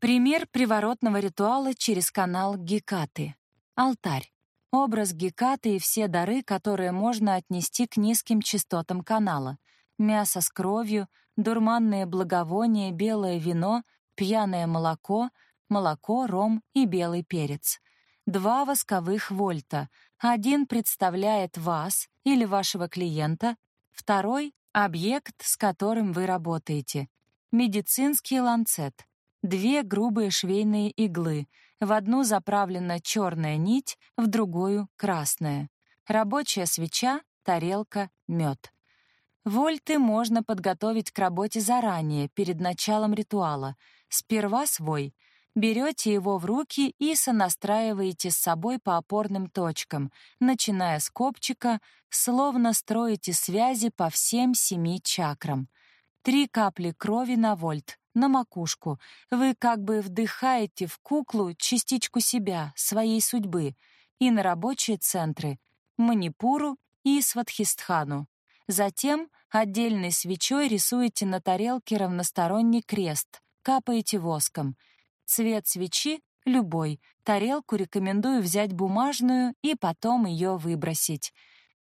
Пример приворотного ритуала через канал Гекаты. Алтарь. Образ Гекаты и все дары, которые можно отнести к низким частотам канала. Мясо с кровью, дурманные благовония, белое вино, пьяное молоко, молоко, ром и белый перец. Два восковых вольта. Один представляет вас или вашего клиента, второй — объект, с которым вы работаете. Медицинский ланцет. Две грубые швейные иглы. В одну заправлена черная нить, в другую — красная. Рабочая свеча, тарелка, мед. Вольты можно подготовить к работе заранее, перед началом ритуала. Сперва свой. Берете его в руки и сонастраиваете с собой по опорным точкам, начиная с копчика, словно строите связи по всем семи чакрам. Три капли крови на вольт, на макушку. Вы как бы вдыхаете в куклу частичку себя, своей судьбы, и на рабочие центры — Манипуру и Сватхистхану. Затем отдельной свечой рисуете на тарелке равносторонний крест, капаете воском. Цвет свечи — любой. Тарелку рекомендую взять бумажную и потом ее выбросить.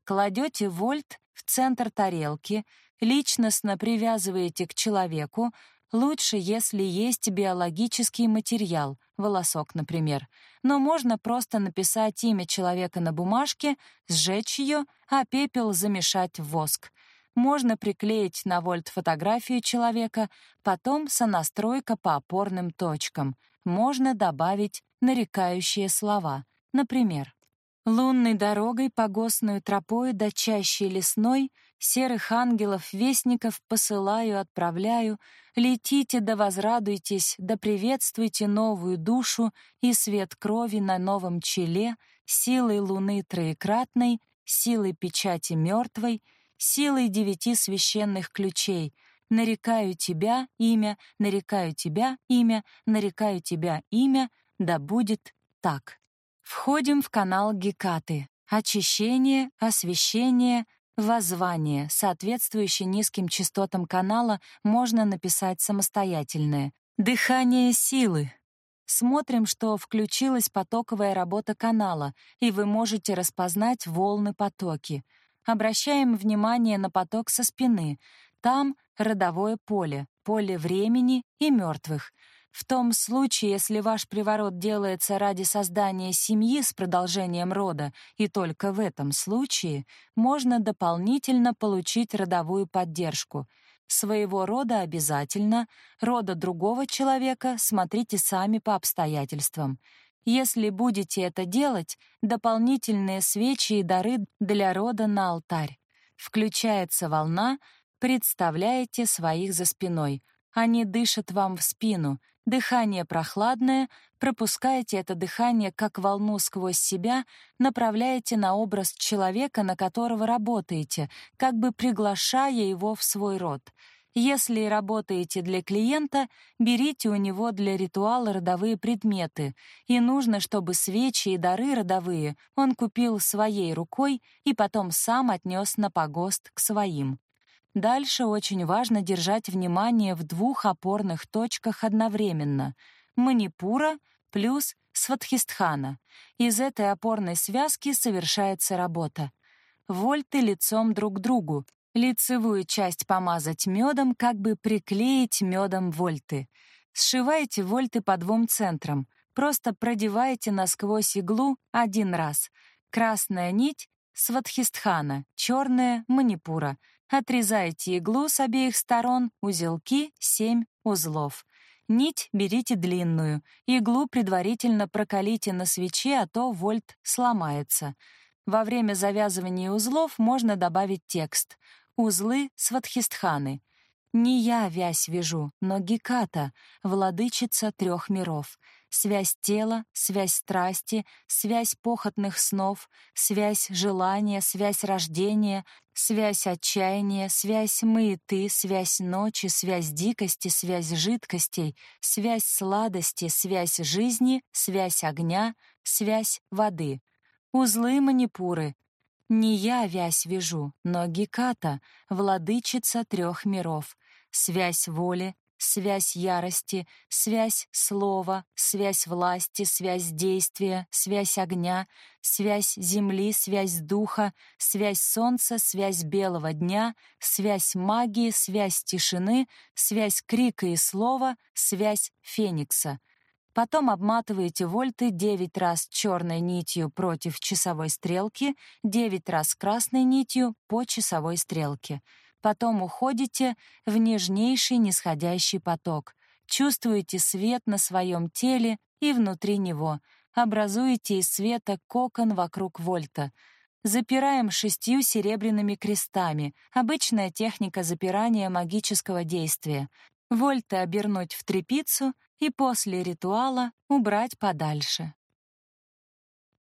Кладете вольт в центр тарелки, личностно привязываете к человеку, лучше, если есть биологический материал, волосок, например. Но можно просто написать имя человека на бумажке, сжечь ее, а пепел замешать в воск. Можно приклеить на вольт фотографию человека, потом сонастройка по опорным точкам. Можно добавить нарекающие слова. Например, Лунной дорогой по гостную тропою до чащей лесной серых ангелов-вестников посылаю, отправляю, летите да возрадуйтесь, да приветствуйте новую душу и свет крови на новом челе, силой луны троекратной, силой печати мертвой, силой девяти священных ключей. Нарекаю тебя имя, нарекаю тебя имя, нарекаю тебя имя, да будет так. Входим в канал Гекаты. Очищение, освещение, воззвание, соответствующее низким частотам канала, можно написать самостоятельное. Дыхание силы. Смотрим, что включилась потоковая работа канала, и вы можете распознать волны-потоки. Обращаем внимание на поток со спины. Там родовое поле, поле времени и мертвых — в том случае, если ваш приворот делается ради создания семьи с продолжением рода, и только в этом случае, можно дополнительно получить родовую поддержку. Своего рода обязательно, рода другого человека смотрите сами по обстоятельствам. Если будете это делать, дополнительные свечи и дары для рода на алтарь. Включается волна, представляете своих за спиной. Они дышат вам в спину, Дыхание прохладное, пропускаете это дыхание как волну сквозь себя, направляете на образ человека, на которого работаете, как бы приглашая его в свой род. Если работаете для клиента, берите у него для ритуала родовые предметы, и нужно, чтобы свечи и дары родовые он купил своей рукой и потом сам отнес на погост к своим. Дальше очень важно держать внимание в двух опорных точках одновременно — Манипура плюс Сватхистхана. Из этой опорной связки совершается работа. Вольты лицом друг к другу. Лицевую часть помазать медом, как бы приклеить медом вольты. Сшивайте вольты по двум центрам. Просто продевайте насквозь иглу один раз. Красная нить — Сватхистхана, черная — Манипура. Отрезайте иглу с обеих сторон, узелки 7 узлов. Нить берите длинную, иглу предварительно прокалите на свече, а то вольт сломается. Во время завязывания узлов можно добавить текст. Узлы сватхистханы. Не я вязь вяжу, но Геката, владычица трех миров связь тела, связь страсти, связь похотных снов, связь желания, связь рождения, связь отчаяния, связь мы и ты, связь ночи, связь дикости, связь жидкостей, связь сладости, связь жизни, связь огня, связь воды. Узлы манипуры. Не я вязь вяжу, но Геката, владычица трех миров, связь воли, связь ярости, связь слова, связь власти, связь действия, связь огня, связь земли, связь духа, связь солнца, связь белого дня, связь магии, связь тишины, связь крика и слова, связь феникса. Потом обматываете вольты 9 раз черной нитью против часовой стрелки, 9 раз красной нитью по часовой стрелке — Потом уходите в нежнейший нисходящий поток. Чувствуете свет на своем теле и внутри него. Образуете из света кокон вокруг вольта. Запираем шестью серебряными крестами. Обычная техника запирания магического действия. Вольты обернуть в трепицу и после ритуала убрать подальше.